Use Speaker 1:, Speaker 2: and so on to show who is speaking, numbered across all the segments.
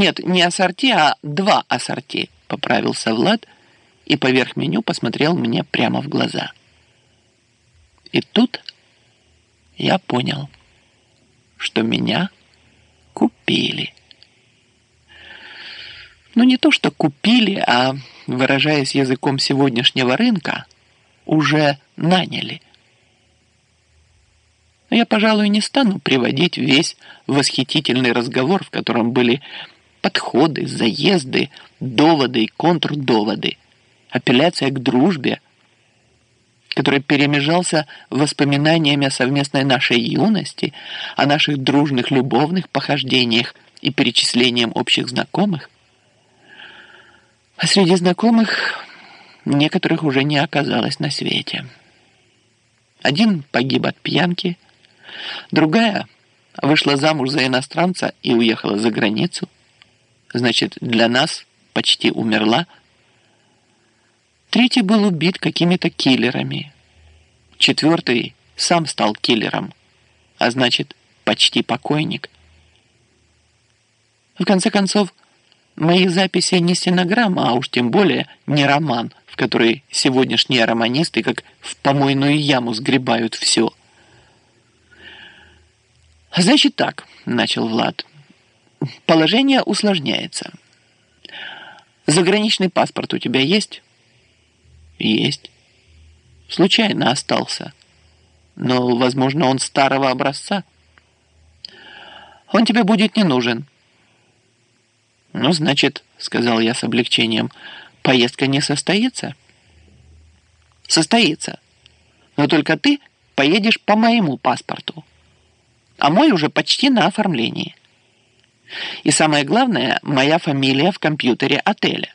Speaker 1: Нет, не ассорти, а два ассорти, поправился Влад и поверх меню посмотрел мне прямо в глаза. И тут я понял, что меня купили. Ну не то, что купили, а, выражаясь языком сегодняшнего рынка, уже наняли – но я, пожалуй, не стану приводить весь восхитительный разговор, в котором были подходы, заезды, доводы и контрдоводы, апелляция к дружбе, который перемежался воспоминаниями о совместной нашей юности, о наших дружных любовных похождениях и перечислением общих знакомых. А среди знакомых некоторых уже не оказалось на свете. Один погиб от пьянки – Другая вышла замуж за иностранца и уехала за границу. Значит, для нас почти умерла. Третий был убит какими-то киллерами. Четвертый сам стал киллером, а значит, почти покойник. В конце концов, мои записи не стенограмма, а уж тем более не роман, в который сегодняшние романисты как в помойную яму сгребают все – «Значит так», — начал Влад. «Положение усложняется. Заграничный паспорт у тебя есть?» «Есть. Случайно остался. Но, возможно, он старого образца. Он тебе будет не нужен». «Ну, значит, — сказал я с облегчением, — поездка не состоится?» «Состоится. Но только ты поедешь по моему паспорту» а мой уже почти на оформлении. И самое главное, моя фамилия в компьютере отеля.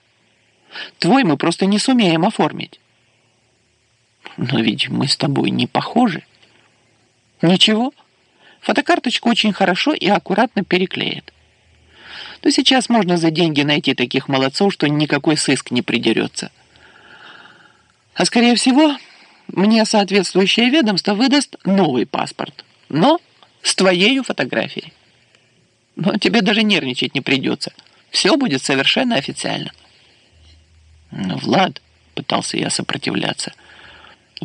Speaker 1: Твой мы просто не сумеем оформить. Но ведь мы с тобой не похожи. Ничего. Фотокарточку очень хорошо и аккуратно переклеит. То сейчас можно за деньги найти таких молодцов, что никакой сыск не придерется. А скорее всего, мне соответствующее ведомство выдаст новый паспорт. Но с твоей фотографией. Но тебе даже нервничать не придется. Все будет совершенно официально. Ну, Влад, пытался я сопротивляться.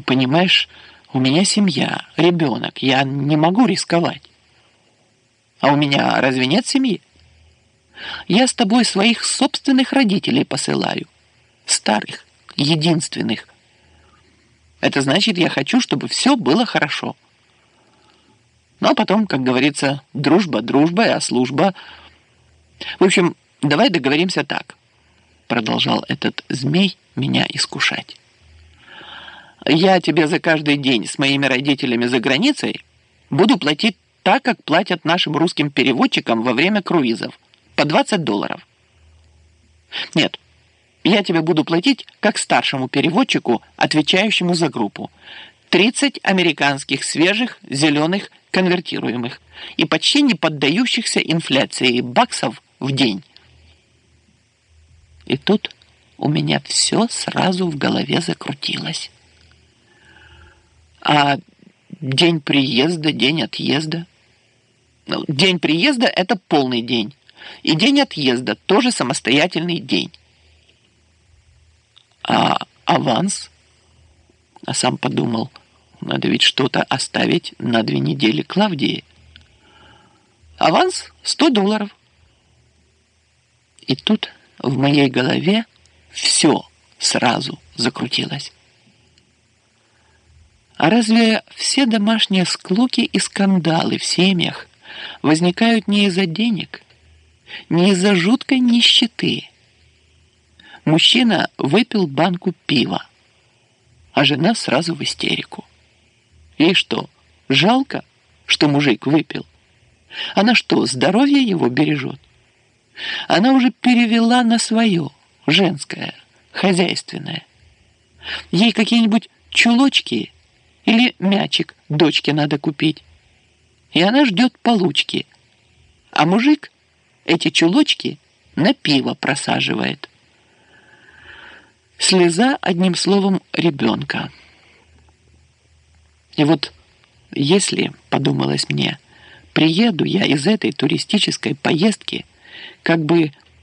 Speaker 1: Понимаешь, у меня семья, ребенок. Я не могу рисковать. А у меня разве нет семьи? Я с тобой своих собственных родителей посылаю. Старых, единственных. Это значит, я хочу, чтобы все было хорошо. Ну, а потом, как говорится, дружба дружба, а служба... В общем, давай договоримся так. Продолжал этот змей меня искушать. Я тебе за каждый день с моими родителями за границей буду платить так, как платят нашим русским переводчикам во время круизов. По 20 долларов. Нет, я тебе буду платить как старшему переводчику, отвечающему за группу. 30 американских свежих зеленых конвертируемых и почти не поддающихся инфляции баксов в день. И тут у меня все сразу в голове закрутилось. А день приезда, день отъезда? Ну, день приезда – это полный день. И день отъезда – тоже самостоятельный день. А аванс? А сам подумал – надо ведь что-то оставить на две недели Клавдии. Аванс 100 долларов. И тут в моей голове все сразу закрутилось. А разве все домашние склоки и скандалы в семьях возникают не из-за денег, не из-за жуткой нищеты? Мужчина выпил банку пива, а жена сразу в истерику. Ей что, жалко, что мужик выпил? Она что, здоровье его бережет? Она уже перевела на свое, женское, хозяйственное. Ей какие-нибудь чулочки или мячик дочке надо купить. И она ждет получки. А мужик эти чулочки на пиво просаживает. Слеза, одним словом, ребенка. И вот если, подумалось мне, приеду я из этой туристической поездки как бы